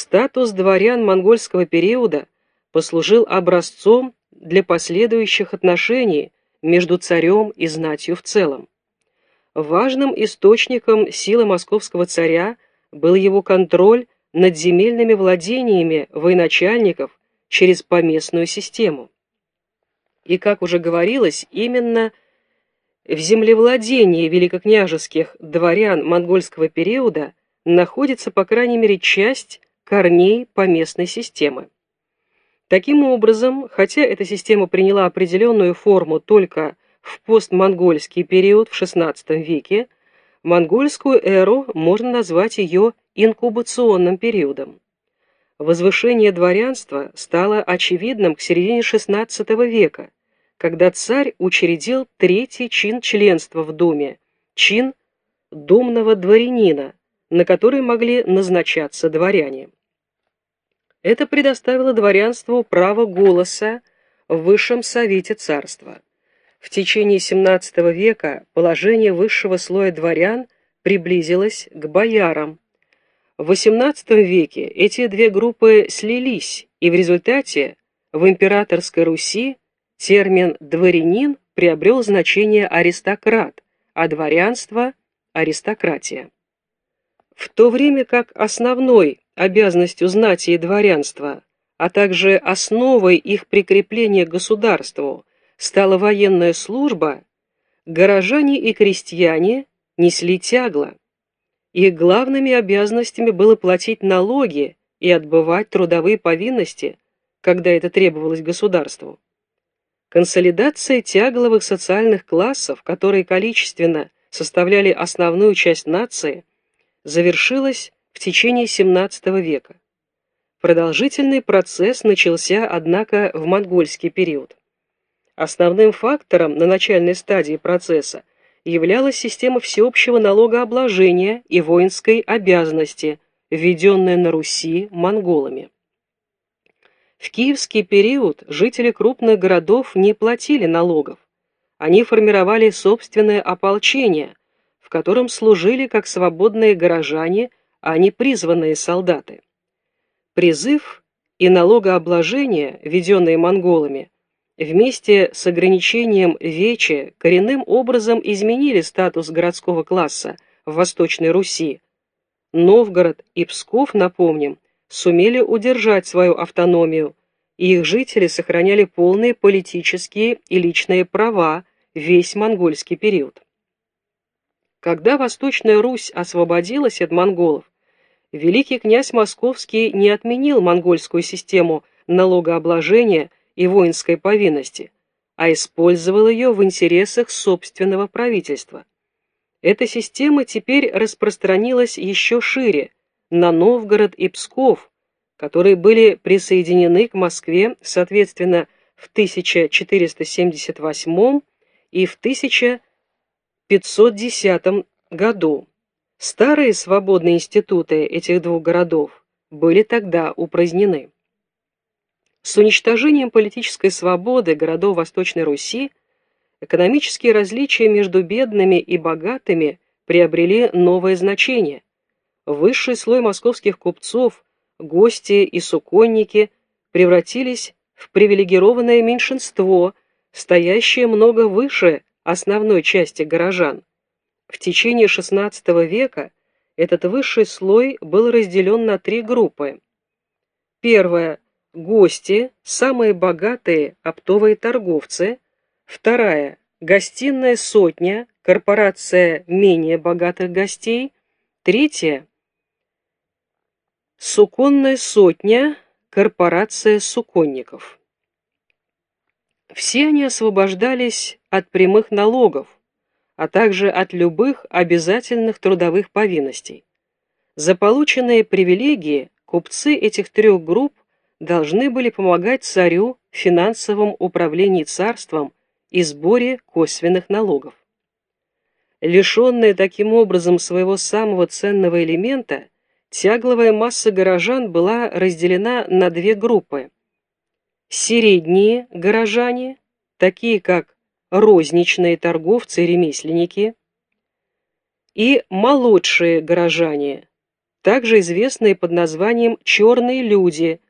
статус дворян монгольского периода послужил образцом для последующих отношений между царем и знатью в целом. Важным источником силы московского царя был его контроль над земельными владениями военачальников через поместную систему. И, как уже говорилось, именно в землевладении великокняжеских дворян монгольского периода находится, по крайней мере, часть корней поместной системы. Таким образом, хотя эта система приняла определенную форму только в постмонгольский период в XVI веке, монгольскую эру можно назвать ее инкубационным периодом. Возвышение дворянства стало очевидным к середине XVI века, когда царь учредил третий чин членства в Думе, чин думного дворянина, на который могли назначаться дворяне. Это предоставило дворянству право голоса в высшем совете царства. В течение XVII века положение высшего слоя дворян приблизилось к боярам. В XVIII веке эти две группы слились, и в результате в императорской Руси термин «дворянин» приобрел значение «аристократ», а дворянство – аристократия. В то время как основной обязанностью знати и дворянства, а также основой их прикрепления к государству стала военная служба, горожане и крестьяне несли тягло. Их главными обязанностями было платить налоги и отбывать трудовые повинности, когда это требовалось государству. Консолидация тягловых социальных классов, которые количественно составляли основную часть нации, завершилась в течение XVII века. Продолжительный процесс начался, однако, в монгольский период. Основным фактором на начальной стадии процесса являлась система всеобщего налогообложения и воинской обязанности, введенная на Руси монголами. В киевский период жители крупных городов не платили налогов. Они формировали собственное ополчение, в котором служили как свободные горожане – а не призванные солдаты. Призыв и налогообложение, введенные монголами, вместе с ограничением вечи коренным образом изменили статус городского класса в Восточной Руси. Новгород и Псков, напомним, сумели удержать свою автономию, и их жители сохраняли полные политические и личные права весь монгольский период. Когда Восточная Русь освободилась от монголов, великий князь Московский не отменил монгольскую систему налогообложения и воинской повинности, а использовал ее в интересах собственного правительства. Эта система теперь распространилась еще шире, на Новгород и Псков, которые были присоединены к Москве, соответственно, в 1478 и в 1510 году. Старые свободные институты этих двух городов были тогда упразднены. С уничтожением политической свободы городов Восточной Руси экономические различия между бедными и богатыми приобрели новое значение. Высший слой московских купцов, гости и суконники превратились в привилегированное меньшинство, стоящее много выше основной части горожан. В течение XVI века этот высший слой был разделен на три группы. Первая – гости, самые богатые оптовые торговцы. Вторая – гостиная сотня, корпорация менее богатых гостей. Третья – суконная сотня, корпорация суконников. Все они освобождались от прямых налогов, а также от любых обязательных трудовых повинностей. За полученные привилегии купцы этих трех групп должны были помогать царю в финансовом управлении царством и сборе косвенных налогов. Лишенная таким образом своего самого ценного элемента, тягловая масса горожан была разделена на две группы. Средние горожане, такие как розничные торговцы и ремесленники, и молодшие горожане, также известные под названием «черные люди»,